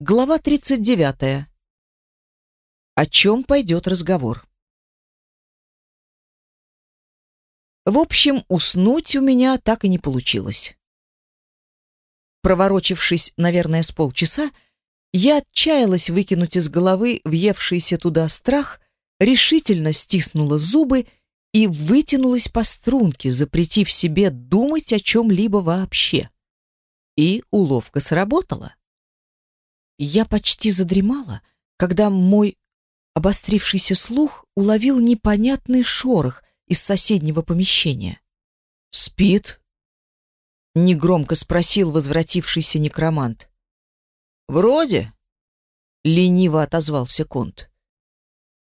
Глава 39. О чем пойдет разговор? В общем, уснуть у меня так и не получилось. Проворочившись, наверное, с полчаса, я отчаялась выкинуть из головы въевшийся туда страх, решительно стиснула зубы и вытянулась по струнке, запретив себе думать о чем-либо вообще. И уловка сработала. Я почти задремала, когда мой обострившийся слух уловил непонятный шорох из соседнего помещения. «Спит?» — негромко спросил возвратившийся некромант. «Вроде», — лениво отозвался Конт.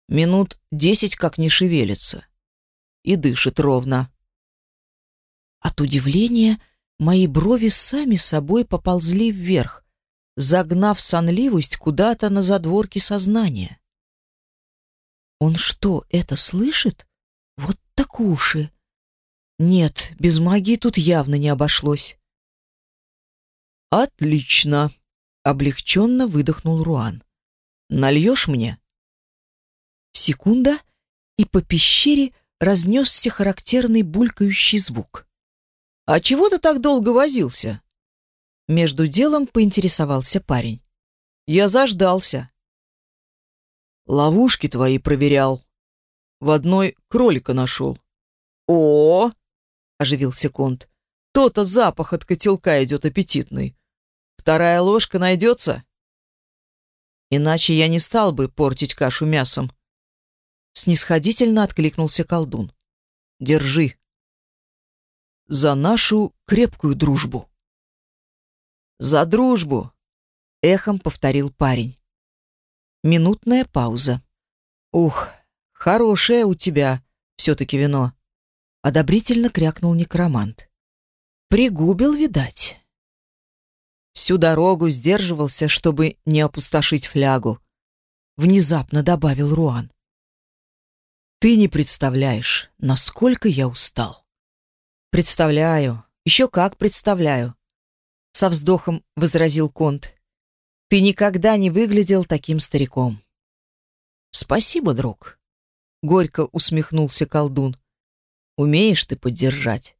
«Минут десять как не шевелится и дышит ровно». От удивления мои брови сами собой поползли вверх, загнав сонливость куда-то на задворки сознания. Он что, это слышит? Вот так уши. Нет, без магии тут явно не обошлось. Отлично, облегченно выдохнул Руан. Нальешь мне? Секунда, и по пещере разнесся характерный булькающий звук. «А чего ты так долго возился?» Между делом поинтересовался парень. Я заждался. Ловушки твои проверял. В одной кролика нашел. О, оживился Конт. То-то запах от котелка идет аппетитный. Вторая ложка найдется? Иначе я не стал бы портить кашу мясом. Снисходительно откликнулся колдун. Держи. За нашу крепкую дружбу. «За дружбу!» — эхом повторил парень. Минутная пауза. «Ух, хорошее у тебя все-таки вино!» — одобрительно крякнул некромант. «Пригубил, видать». Всю дорогу сдерживался, чтобы не опустошить флягу. Внезапно добавил Руан. «Ты не представляешь, насколько я устал». «Представляю, еще как представляю со вздохом возразил Конт. Ты никогда не выглядел таким стариком. Спасибо, друг, горько усмехнулся колдун. Умеешь ты поддержать.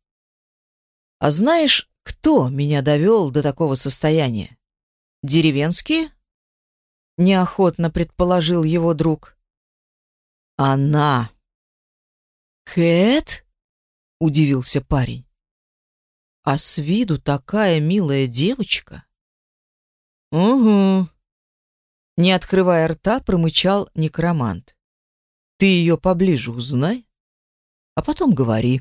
А знаешь, кто меня довел до такого состояния? Деревенские? Неохотно предположил его друг. Она. Кэт? Удивился парень. А с виду такая милая девочка. Угу. Не открывая рта, промычал некромант. Ты ее поближе узнай, а потом говори.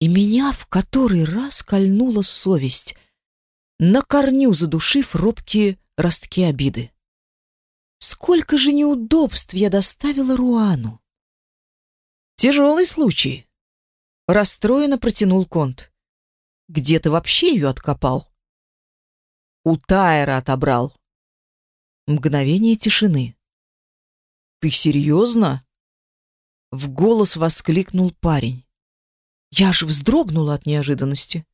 И меня в который раз кольнула совесть, на корню задушив робкие ростки обиды. Сколько же неудобств я доставила Руану. Тяжелый случай. Расстроенно протянул Конт. Где ты вообще ее откопал? У Тайра отобрал. Мгновение тишины. Ты серьезно? В голос воскликнул парень. Я аж вздрогнула от неожиданности.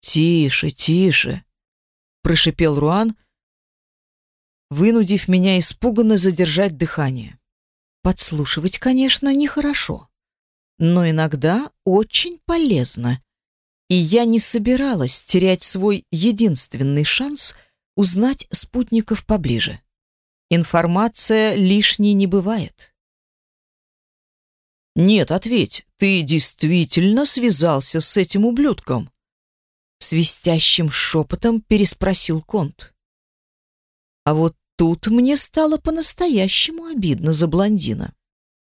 Тише, тише, прошипел Руан, вынудив меня испуганно задержать дыхание. Подслушивать, конечно, нехорошо, но иногда очень полезно и я не собиралась терять свой единственный шанс узнать спутников поближе. Информация лишней не бывает. «Нет, ответь, ты действительно связался с этим ублюдком?» Свистящим шепотом переспросил Конт. А вот тут мне стало по-настоящему обидно за блондина.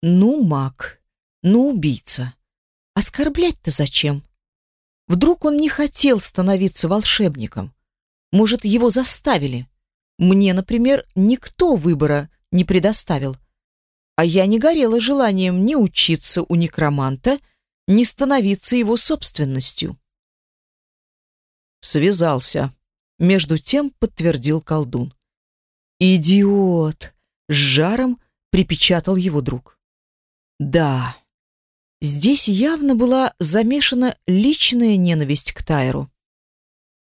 Ну, маг, ну, убийца. Оскорблять-то зачем? Вдруг он не хотел становиться волшебником? Может, его заставили? Мне, например, никто выбора не предоставил. А я не горела желанием ни учиться у некроманта, ни становиться его собственностью. Связался. Между тем подтвердил колдун. «Идиот!» — с жаром припечатал его друг. «Да, Здесь явно была замешана личная ненависть к Тайру.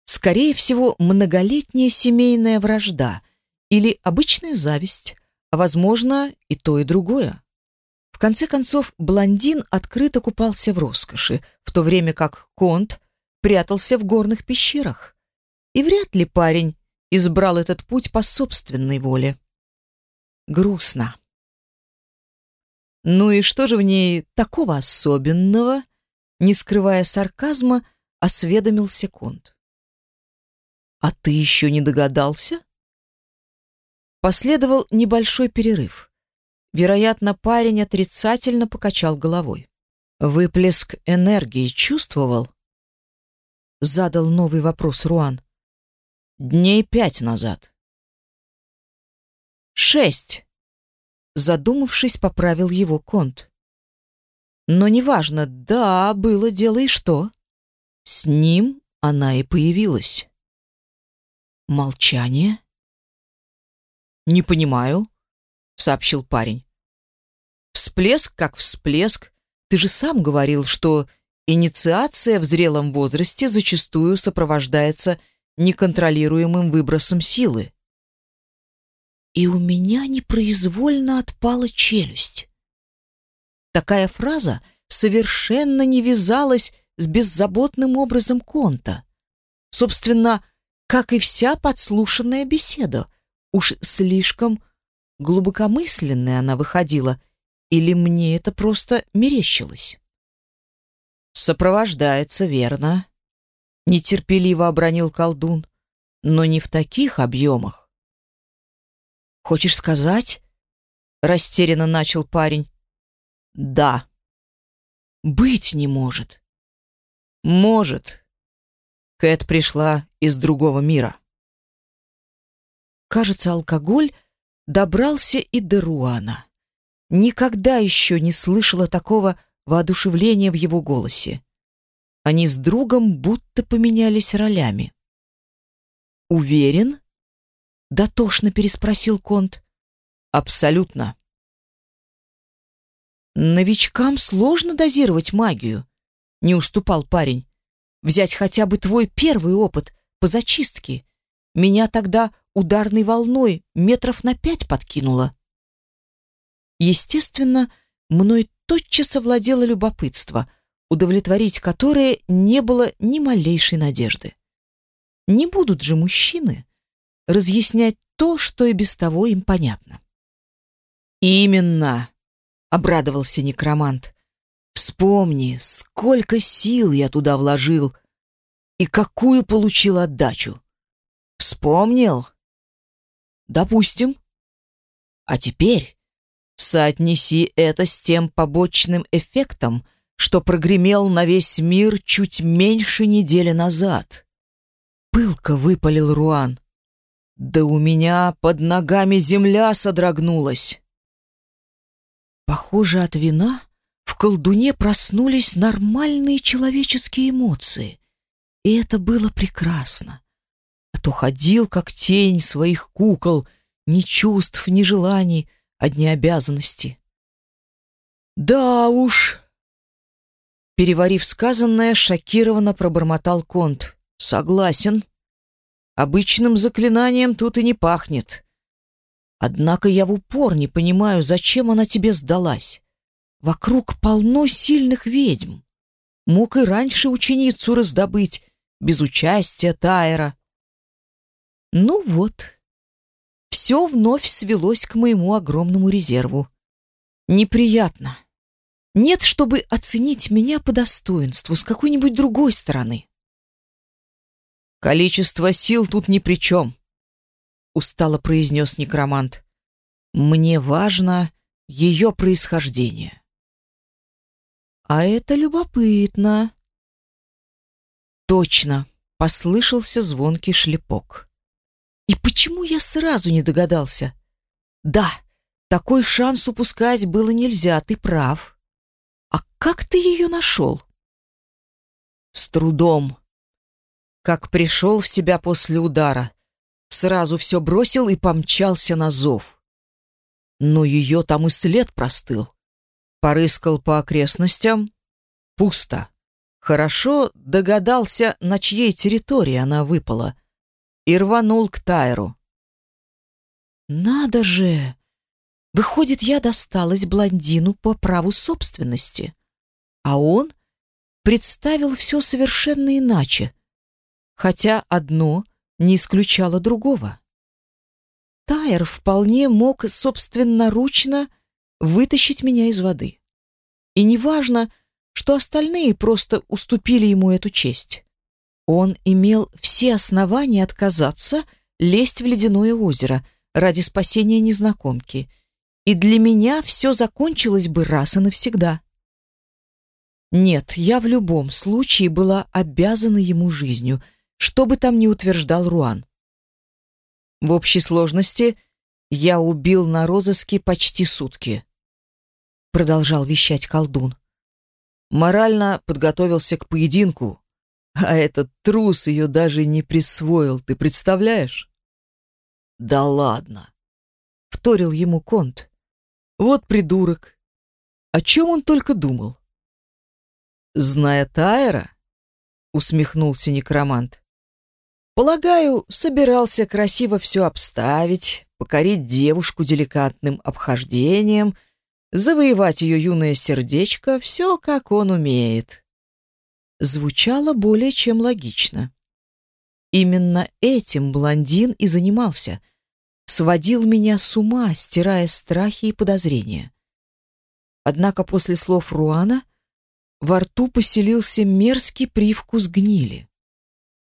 Скорее всего, многолетняя семейная вражда или обычная зависть, а, возможно, и то, и другое. В конце концов, блондин открыто купался в роскоши, в то время как Конт прятался в горных пещерах. И вряд ли парень избрал этот путь по собственной воле. Грустно. Ну и что же в ней такого особенного? Не скрывая сарказма, осведомился Конт. А ты еще не догадался? Последовал небольшой перерыв. Вероятно, парень отрицательно покачал головой. Выплеск энергии чувствовал? Задал новый вопрос Руан. Дней пять назад. Шесть. Задумавшись, поправил его Конт. Но неважно, да, было дело и что. С ним она и появилась. Молчание. «Не понимаю», — сообщил парень. «Всплеск как всплеск. Ты же сам говорил, что инициация в зрелом возрасте зачастую сопровождается неконтролируемым выбросом силы и у меня непроизвольно отпала челюсть. Такая фраза совершенно не вязалась с беззаботным образом Конта. Собственно, как и вся подслушанная беседа, уж слишком глубокомысленная она выходила, или мне это просто мерещилось? Сопровождается, верно, нетерпеливо обронил колдун, но не в таких объемах. Хочешь сказать? Растерянно начал парень. Да. Быть не может. Может. Кэт пришла из другого мира. Кажется, алкоголь добрался и до Руана. Никогда еще не слышала такого воодушевления в его голосе. Они с другом будто поменялись ролями. Уверен? Дотошно переспросил Конт. Абсолютно. Новичкам сложно дозировать магию, не уступал парень. Взять хотя бы твой первый опыт по зачистке. Меня тогда ударной волной метров на пять подкинуло. Естественно, мной тотчас овладело любопытство, удовлетворить которое не было ни малейшей надежды. Не будут же мужчины разъяснять то, что и без того им понятно. «Именно!» — обрадовался некромант. «Вспомни, сколько сил я туда вложил и какую получил отдачу. Вспомнил?» «Допустим. А теперь соотнеси это с тем побочным эффектом, что прогремел на весь мир чуть меньше недели назад». Пылко выпалил Руан. Да у меня под ногами земля содрогнулась. Похоже, от вина в колдуне проснулись нормальные человеческие эмоции. И это было прекрасно. А то ходил, как тень своих кукол, ни чувств, ни желаний, одни обязанности. Да уж. Переварив сказанное, шокированно пробормотал Конт. Согласен. Обычным заклинанием тут и не пахнет. Однако я в упор не понимаю, зачем она тебе сдалась. Вокруг полно сильных ведьм. Мог и раньше ученицу раздобыть, без участия Тайра. Ну вот, все вновь свелось к моему огромному резерву. Неприятно. Нет, чтобы оценить меня по достоинству с какой-нибудь другой стороны. Количество сил тут ни при чем, устало произнес некромант. Мне важно ее происхождение. А это любопытно. Точно, послышался звонкий шлепок. И почему я сразу не догадался? Да, такой шанс упускать было нельзя, ты прав. А как ты ее нашел? С трудом, как пришел в себя после удара. Сразу все бросил и помчался на зов. Но ее там и след простыл. Порыскал по окрестностям. Пусто. Хорошо догадался, на чьей территории она выпала, и рванул к Тайру. «Надо же! Выходит, я досталась блондину по праву собственности, а он представил все совершенно иначе, хотя одно не исключало другого. Тайр вполне мог собственноручно вытащить меня из воды. И неважно, что остальные просто уступили ему эту честь. Он имел все основания отказаться лезть в ледяное озеро ради спасения незнакомки, и для меня все закончилось бы раз и навсегда. Нет, я в любом случае была обязана ему жизнью, что бы там ни утверждал Руан. В общей сложности я убил на розыске почти сутки, продолжал вещать колдун. Морально подготовился к поединку, а этот трус ее даже не присвоил, ты представляешь? Да ладно, вторил ему Конт. Вот придурок. О чем он только думал? Зная Тайра, усмехнулся некромант. Полагаю, собирался красиво все обставить, покорить девушку деликатным обхождением — завоевать ее юное сердечко, все как он умеет. Звучало более чем логично. Именно этим блондин и занимался. Сводил меня с ума, стирая страхи и подозрения. Однако после слов Руана во рту поселился мерзкий привкус гнили.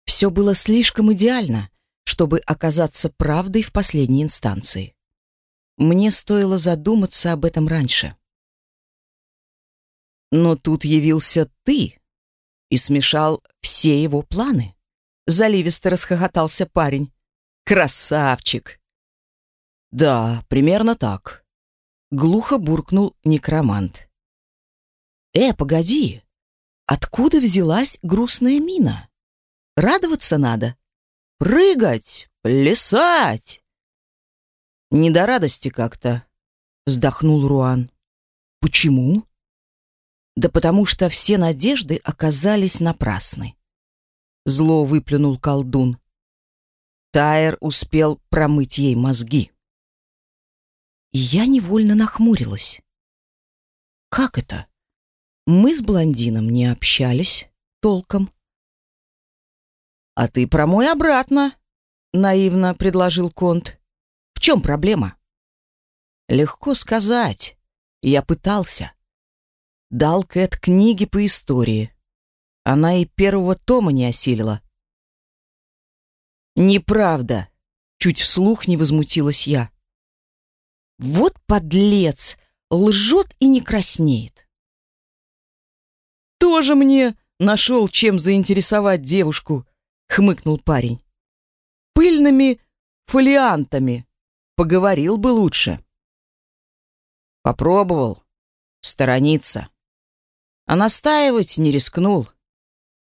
Все было слишком идеально, чтобы оказаться правдой в последней инстанции. Мне стоило задуматься об этом раньше. Но тут явился ты и смешал все его планы. Заливисто расхохотался парень. Красавчик! Да, примерно так. Глухо буркнул некромант. Э, погоди. Откуда взялась грустная мина? Радоваться надо. Прыгать, плясать. Не до радости как-то, вздохнул Руан. Почему? Да потому что все надежды оказались напрасны. Зло выплюнул колдун. Тайер успел промыть ей мозги. И я невольно нахмурилась. Как это? Мы с блондином не общались толком. А ты промой обратно, наивно предложил Конт чем проблема? Легко сказать. Я пытался. Дал Кэт книги по истории. Она и первого тома не осилила. Неправда. Чуть вслух не возмутилась я. Вот подлец, лжет и не краснеет. Тоже мне нашел, чем заинтересовать девушку, хмыкнул парень. Пыльными фолиантами. Поговорил бы лучше. Попробовал. Сторониться. А настаивать не рискнул.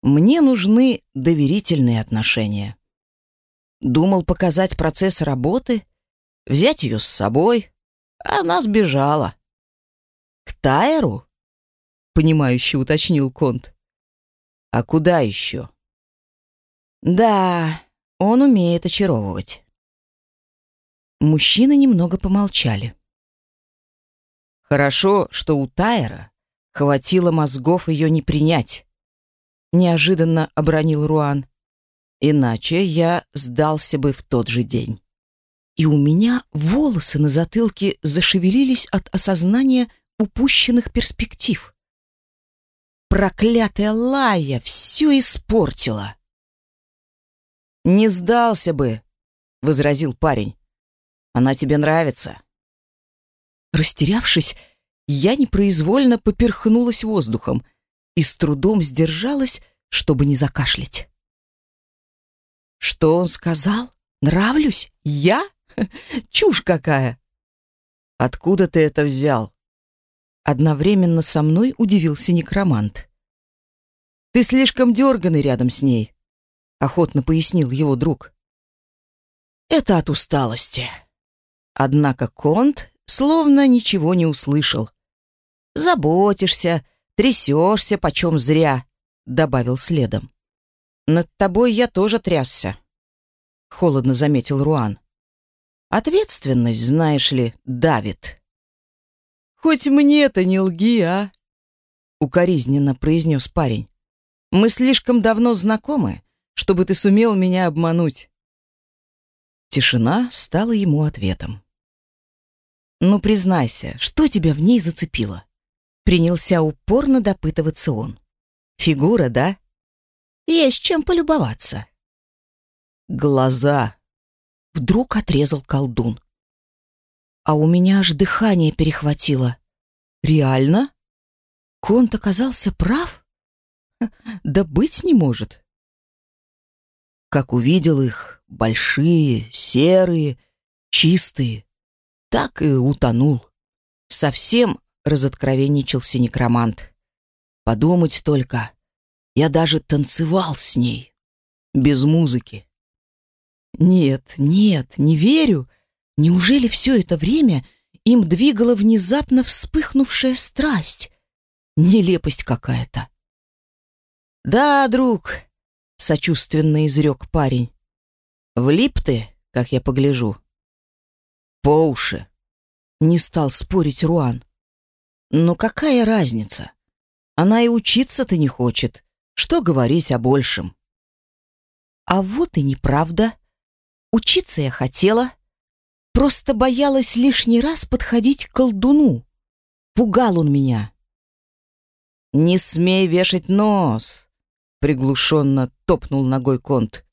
Мне нужны доверительные отношения. Думал показать процесс работы, взять ее с собой, она сбежала. К Тайру? Понимающе уточнил Конт. А куда еще? Да, он умеет очаровывать. Мужчины немного помолчали. Хорошо, что у Тайра хватило мозгов ее не принять. Неожиданно обронил Руан. Иначе я сдался бы в тот же день. И у меня волосы на затылке зашевелились от осознания упущенных перспектив. Проклятая Лая все испортила. «Не сдался бы», — возразил парень. Она тебе нравится?» Растерявшись, я непроизвольно поперхнулась воздухом и с трудом сдержалась, чтобы не закашлять. «Что он сказал? Нравлюсь? Я? Чушь какая!» «Откуда ты это взял?» Одновременно со мной удивился некромант. «Ты слишком дерганый рядом с ней», — охотно пояснил его друг. «Это от усталости», Однако Конт словно ничего не услышал. «Заботишься, трясешься почем зря. добавил следом. «Над тобой я тоже трясся», — холодно заметил Руан. «Ответственность, знаешь ли, давит». «Хоть мне-то не лги, а?» — укоризненно произнес парень. «Мы слишком давно знакомы, чтобы ты сумел меня обмануть». Тишина стала ему ответом. «Ну, признайся, что тебя в ней зацепило?» Принялся упорно допытываться он. «Фигура, да?» «Есть чем полюбоваться». «Глаза!» Вдруг отрезал колдун. А у меня аж дыхание перехватило. «Реально?» Конт оказался прав? Да быть не может. Как увидел их, большие, серые, чистые, так и утонул. Совсем разоткровенничался некромант. Подумать только, я даже танцевал с ней, без музыки. Нет, нет, не верю. Неужели все это время им двигала внезапно вспыхнувшая страсть? Нелепость какая-то. «Да, друг», — сочувственно изрек парень. «Влип ты, как я погляжу». «По уши», — не стал спорить Руан. «Но какая разница? Она и учиться-то не хочет. Что говорить о большем?» «А вот и неправда. Учиться я хотела, просто боялась лишний раз подходить к колдуну. Пугал он меня». «Не смей вешать нос!» — приглушенно топнул ногой Конт.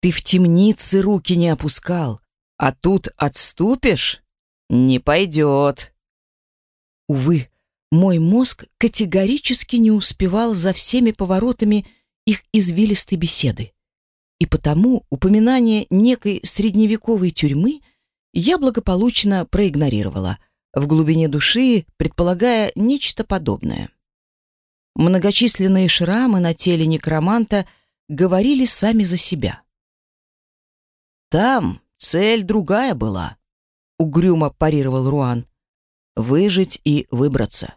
«Ты в темнице руки не опускал, а тут отступишь? Не пойдет!» Увы, мой мозг категорически не успевал за всеми поворотами их извилистой беседы. И потому упоминание некой средневековой тюрьмы я благополучно проигнорировала, в глубине души предполагая нечто подобное. Многочисленные шрамы на теле некроманта говорили сами за себя. «Там цель другая была», — угрюмо парировал Руан. «Выжить и выбраться.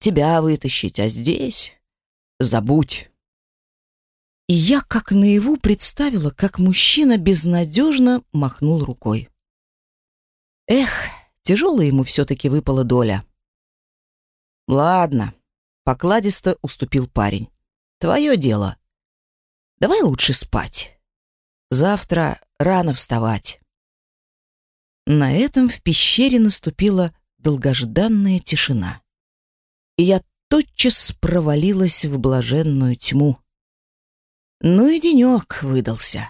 Тебя вытащить, а здесь забудь». И я как наяву представила, как мужчина безнадежно махнул рукой. Эх, тяжелая ему все-таки выпала доля. «Ладно», Покладисто уступил парень. Твое дело. Давай лучше спать. Завтра рано вставать. На этом в пещере наступила долгожданная тишина. И я тотчас провалилась в блаженную тьму. Ну и денек выдался.